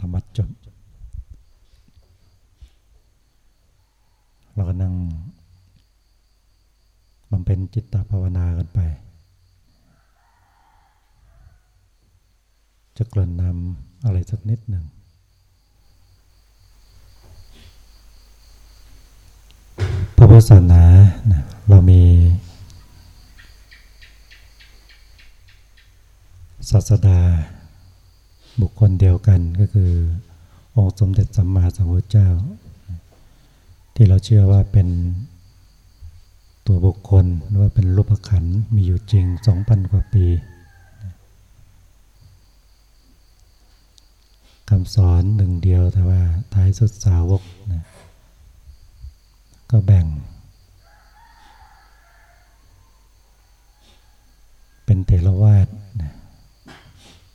ธรรมจดเราก็นั่งบำเพ็ญจิตตภาวนากันไป จะกลั่นนำอะไรสักนิดหนึ่งพระพุทธศาสนาเรามีศาสดา บุคคลเดียวกันก็คือองค์สมเด็จสัมมาสัมพุทธเจ้า ที่เราเชื่อว่าเป็นตัวบุคคลหรือว่าเป็นรูปขันมีอยู่จริงสองพันกว่าปีคำสอนหนึ่งเดียวแต่ว่าท้ายสุดสาวกนะก็แบ่ง เป็นเทรวาสนะ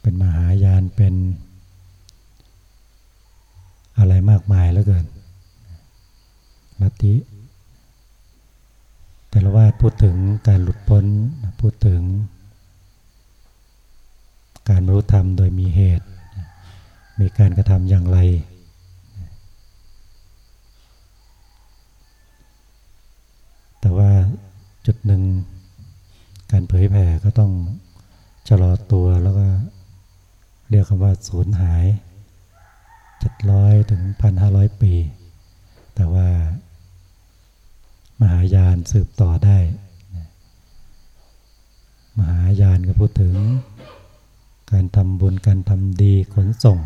เป็นมหายานเป็นอะไรมากมายแล้วเกินลัทธิแต่ละว่าพูดถึงการหลุดพ้นพูดถึง การรู้ธรรมโดยมีเหตุ มีการกระทำอย่างไร แต่ว่าจุดหนึ่งการเผยแผ่ก็ต้องชะลอตัวแล้วก็ ยกคำว่าสูญหายเจ็ดร้อยถึงพันห้าร้อยปี แต่ว่ามหายานสืบต่อได้ มหายานก็พูดถึง การทำบุญการทำดีขนส่ง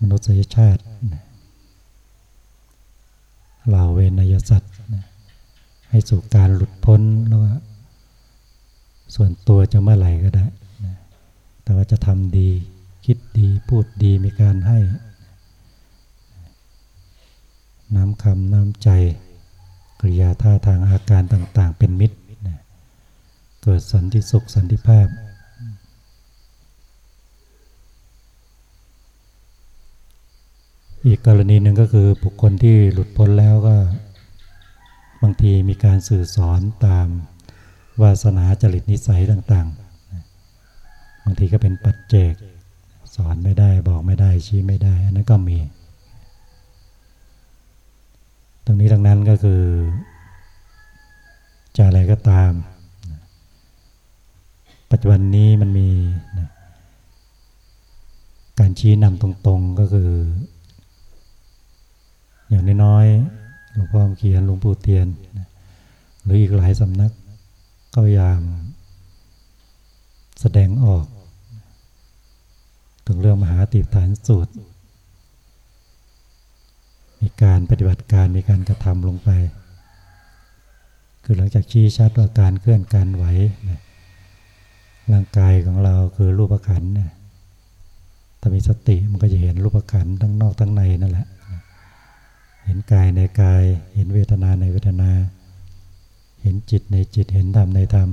มนุษยชาติเหล่าเวนยสัตว์ให้สู่การหลุดพ้นแล้วส่วนตัวจะเมื่อไหร่ก็ได้ แต่ว่าจะทำดี คิดดีพูดดีมีการให้ น้ำคำน้ำใจกริยาท่าทางอาการต่าง ๆ เป็นมิตรเกิดสันติสุขสันติภาพ อีกกรณีหนึ่งก็คือบุคคลที่หลุดพ้นแล้วก็ บางทีมีการสื่อสอนตามวาสนาจริตนิสัยต่าง ๆ บางทีก็เป็นปัจเจก สอนไม่ได้บอกไม่ได้ชี้ไม่ได้ อันนั้นก็มี ตรงนี้ทั้งนั้นก็คือ จะอะไรก็ตาม ปัจจุบันนี้มันมีนะการชี้นำตรงๆก็คือ อย่างน้อยๆหลวงพ่อเขียนหลวงปู่เตียน หรืออีกหลายสำนักก็พยายามแสดงออก ถึงเรื่องมหาติฐานสูตร มีการปฏิบัติการมีการกระทำลงไป คือหลังจากชี้ชัดว่าการเคลื่อนการไหวร่างกายของเราคือรูปขันเนี่ยถ้ามีสติมันก็จะเห็นรูปขันทั้งนอกทั้งในนั่นแหละ เห็นกายในกาย เห็นเวทนาในเวทนา เห็นจิตในจิต เห็นธรรมในธรรม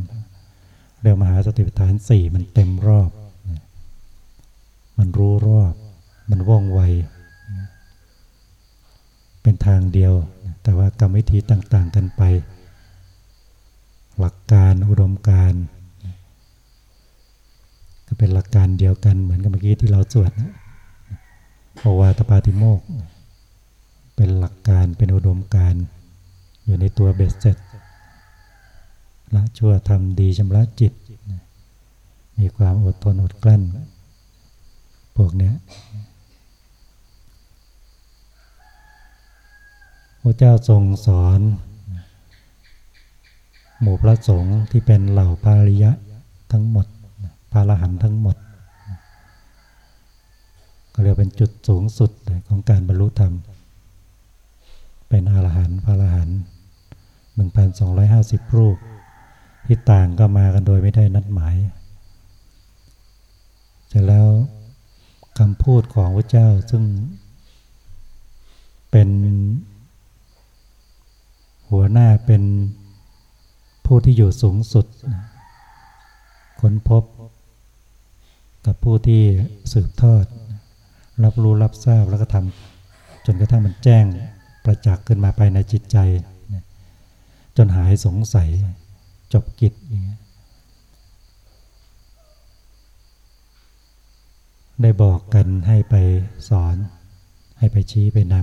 เรื่องมหาสติปัฏฐานสี่มันเต็มรอบ มันรู้รอบ มันว่องไว เป็นทางเดียว แต่ว่ากรรมวิธีต่าง ๆ กันไป หลักการอุดมการก็เป็นหลักการเดียวกันเหมือนกับเมื่อกี้ที่เราสวดโอวาตปาติโมก เป็นหลักการเป็นอุดมการ อยู่ในตัวเบสเซ็ตละชั่วทำดีชำระจิต มีความอดทนอดกลั้น วกเนี้ยพระเจ้าทรงสอน หมู่พระสงฆ์ที่เป็นเหล่าภาริยะทั้งหมดพระรหันทั้งหมด ก็เรียกเป็นจุดสูงสุดของการบรรลุธรรม เป็นอรหันต์พระอรหันต์หนึ่งพันสองร้อยห้าสิบรูป ที่ต่างก็มากันโดยไม่ได้นัดหมายเสร็จแล้ว คำพูดของพระเจ้าซึ่งเป็นหัวหน้าเป็นผู้ที่อยู่สูงสุด ค้นพบกับผู้ที่สืบทอด รับรู้รับทราบแล้วก็ทำจนกระทั่งมันแจ้งประจักษ์ขึ้นมาภายในจิตใจ จนหายสงสัยจบกิจอย่างเงี้ย ได้บอกกันให้ไปสอน ให้ไปชี้ไปน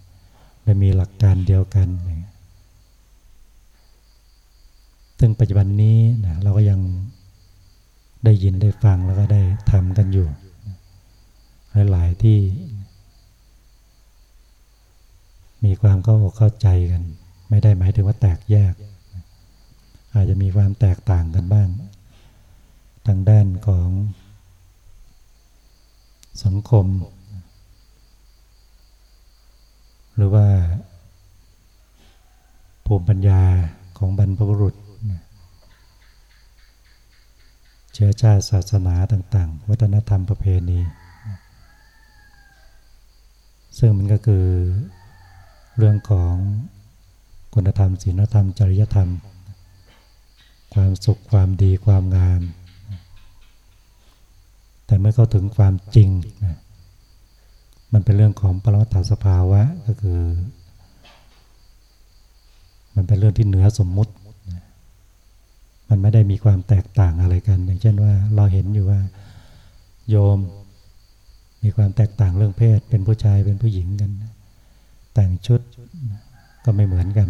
ำได้มีหลักการเดียวกัน ซึ่งปัจจุบันนี้นะเราก็ยังได้ยินได้ฟังแล้วก็ได้ทำกันอยู่ หลาย ๆ ที่ มีความเข้าอกเข้าใจกัน ไม่ได้หมายถึงว่าแตกแยก อาจจะมีความแตกต่างกันบ้าง ทางด้านของ สังคม หรือว่าภูมิปัญญาของบรรพบุรุษ เชื้อชาติศาสนาต่าง ๆ วัฒนธรรมประเพณี ซึ่งมันก็คือเรื่องของคุณธรรมศีลธรรม จริยธรรม ความสุขความดีความงาม แต่เมื่อเข้าถึงความจริงนะมันเป็นเรื่องของปรมัตถสภาวะก็คือ มันเป็นเรื่องที่เหนือสมมุติ มันไม่ได้มีความแตกต่างอะไรกัน อย่างเช่นว่าเราเห็นอยู่ว่า โยมมีความแตกต่างเรื่องเพศ เป็นผู้ชายเป็นผู้หญิงกัน แต่งชุดก็ไม่เหมือนกัน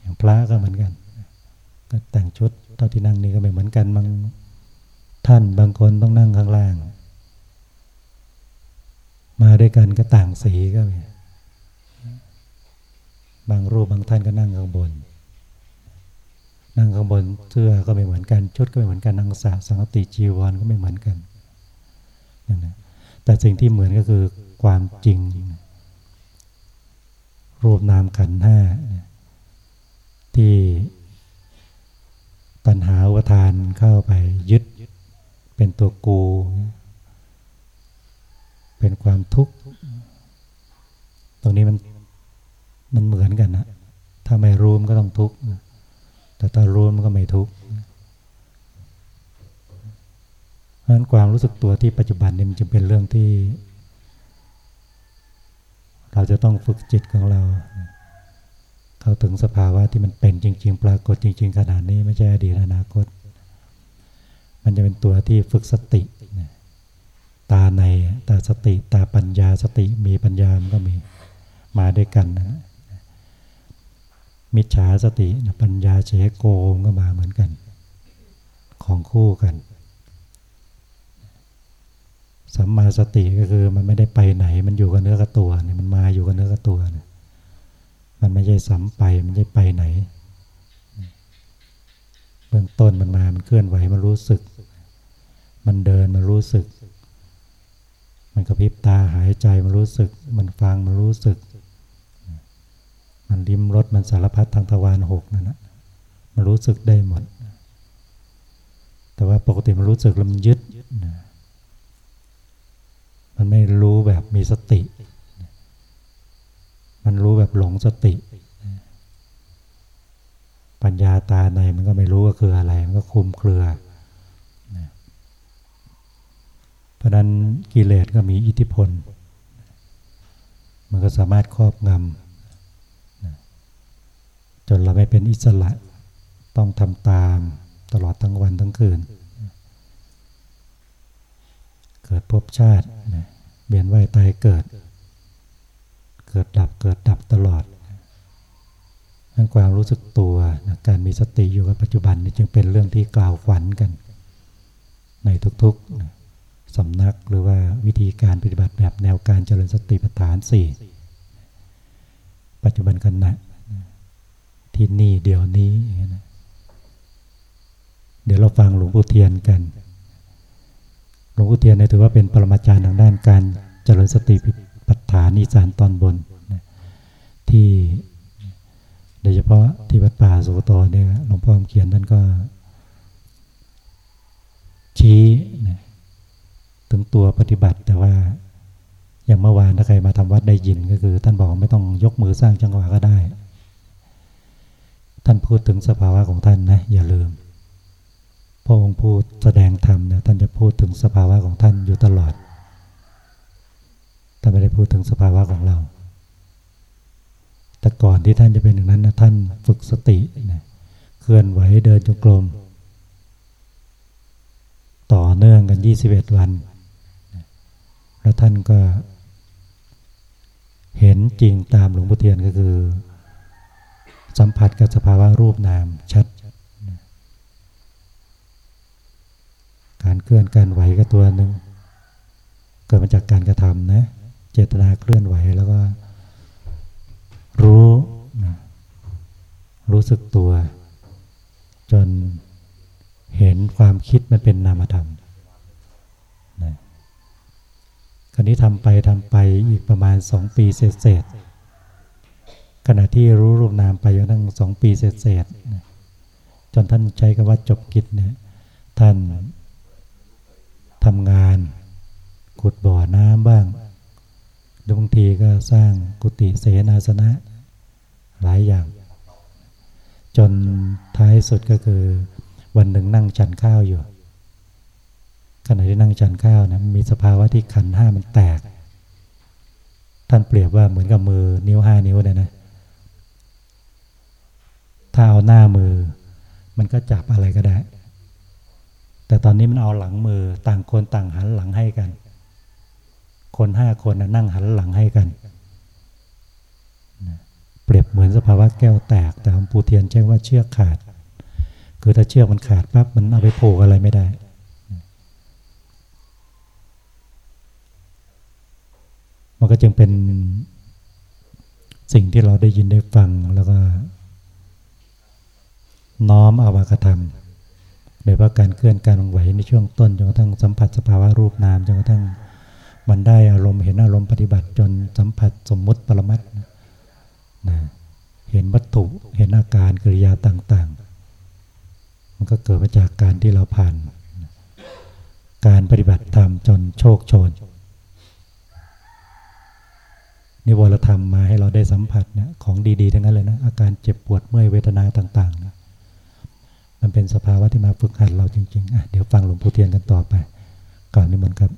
อย่างพระก็เหมือนกัน ก็แต่งชุดเท่าที่นั่งนี่ก็ไม่เหมือนกันบาง ท่านบางคนต้องนั่งข้างล่าง มาด้วยกันก็ต่างสีก็มีบางรูปบางท่านก็นั่งข้างบน นั่งข้างบนเสื้อก็ไม่เหมือนกันชุดก็ไม่เหมือนกันนังสาสังติจีวรก็ไม่เหมือนกันนั่นนะแต่สิ่งที่เหมือนก็คือความจริง รูปนามขันห้าที่ตัณหาอุทานเข้าไปยึด เป็นตัวกู เป็นความทุกข์ ตรงนี้มันมันเหมือนกันนะ ถ้าไม่รู้มันก็ต้องทุกข์ แต่ถ้ารู้มันก็ไม่ทุกข์เพราะฉะนั้นความรู้สึกตัวที่ปัจจุบันนี่มันจึงเป็นเรื่องที่ เราจะต้องฝึกจิตของเรา เข้าถึงสภาวะที่มันเป็นจริง ๆ ปรากฏจริง ๆ ขนาดนี้ไม่ใช่อดีตอนาคต มันจะเป็นตัวที่ฝึกสติ ตาในตาสติ ตาปัญญาสติมีปัญญามันก็มีมาด้วยกันนะมิจฉาสติปัญญาเฉโกมก็มาเหมือนกัน ของคู่กันสัมมาสติก็คือมันไม่ได้ไปไหน มันอยู่กับเนื้อกับตัวเนี่ยมันมาอยู่กับเนื้อกับตัวเนี่ยมันไม่ใช่สัมไปมันไม่ใช่ไปไหน เบื้องต้นมันมา มันเคลื่อนไหว มันรู้สึก มันเดินมันรู้สึก มันกระพริบตาหายใจมันรู้สึก มันฟังมันรู้สึก มันริมรถมันสารพัดทางทวารหกนั่นนะมันรู้สึกได้หมด แต่ว่าปกติมันรู้สึกแล้วมันยึด มันไม่รู้แบบมีสติ มันรู้แบบหลงสติ ปัญญาตาในมันก็ไม่รู้ว่าคืออะไร มันก็คุมเครือ เพ ราะนั้นกิเลสก็มีอิทธิพล มันก็สามารถครอบงำจนเราไม่เป็นอิสระต้องทำตามตลอดทั้งวันทั้งคืน เกิดภพชาติเบียนว่ายตายเกิด เกิดดับเกิดดับตลอดนั่นความรู้สึกตัวการมีสติอยู่กับปัจจุบันนี่จึงเป็นเรื่องที่กล่าวขวัญกัน ในทุกๆ สำนักหรือว่าวิธีการปฏิบัติแบบแนวการเจริญสติปัฏฐานสี่ปัจจุบันขณะที่นี่เดี๋ยวนี้ เดี๋ยวเราฟังหลวงปู่เทียนกัน หลวงพ่เทียนเนี่ยถือว่าเป็นปรมาจารย์ทางด้านการเจริญสติปัฏฐานิสานตอนบนที่โดยเฉพาะที่วัดป่าสุโตเนี่ยหลวงพ่อเขียนท่านก็ชี้ ถึงตัวปฏิบัติแต่ว่า อย่างเมื่อวานถ้าใครมาทำวัดได้ยินก็คือ ท่านบอกไม่ต้องยกมือสร้างจังหวะก็ได้ ท่านพูดถึงสภาวะของท่านนะอย่าลืมพระองค์พูดแสดงธรรมเนี่ยท่านจะพูดถึงสภาวะของท่านอยู่ตลอดท่านไม่ได้พูดถึงสภาวะของเรา แต่ก่อนที่ท่านจะเป็นอย่างนั้นนะท่านฝึกสตินะเคลื่อนไหวเดินจงกรมต่อเนื่องกัน 21 วันแล้ว ท่านก็ เห็นจริงตามหลวงพ่อเทียนก็คือ สัมผัสกับสภาวะรูปนามชัด การเคลื่อนการไหวก็ตัวหนึ่งเกิดมาจากการกระทำนะ เจตนาเคลื่อนไหวแล้วก็รู้นะรู้สึกตัว จนเห็นความคิดมันเป็นนามธรรมนะค ราวนี้ทำไปทำไปอีกประมาณสองปีเศษขณะที่รู้รูปนามไปจนทั้งสองปีเศษจนท่านใช้คำว่าจบกิจเนี่ยท่านทำงานขุดบ่อน้ำบ้างบางทีก็สร้างกุฏิเสนาสนะ หลายอย่าง จนท้ายสุดก็คือวันหนึ่งนั่งฉันข้าวอยู่ ขณะที่นั่งฉันข้าวนะมีสภาวะที่ขันห้ามันแตก ท่านเปรียบว่าเหมือนกับมือนิ้วห้านิ้วเนี่ยนะถ้าเอาหน้ามือ มันก็จับอะไรก็ได้ แต่ตอนนี้มันเอาหลังมือต่างคนต่างหันหลังให้กัน คนห้าคนนะนั่งหันหลังให้กันเปรียบเหมือนสภาวะแก้วแตก แต่หลวงปู่เทียนใช้ว่าเชือกขาด คือถ้าเชือกมันขาดปั๊บมันเอาไปผูกอะไรไม่ได้ มันก็จึงเป็นสิ่งที่เราได้ยินได้ฟังแล้วก็ น้อมอามากระทำโดยว่าการเคลื่อนการไหวในช่วงต้นจนกระทั่งสัมผัสสภาวะรูปนามจนกระทั่งมันได้อารมณ์เห็นอารมณ์ปฏิบัติจนสัมผัสสมมุติปรมัตนะเห็นวัตถุเห็นอาการกิริยาต่าง ๆ มันก็เกิดมาจากการที่เราผ่าน การปฏิบัติธรรมจนโชคโชน นิวรธรรมมาให้เราได้สัมผัสเนี่ยของดีๆทั้งนั้นเลยนะอาการเจ็บปวดเมื่อยเวทนาต่างๆนะมันเป็นสภาวะที่มาฝึกหัดเราจริงๆอะเดี๋ยวฟังหลวงปู่เทียนกันต่อไป ก่อนนิมนต์ครับ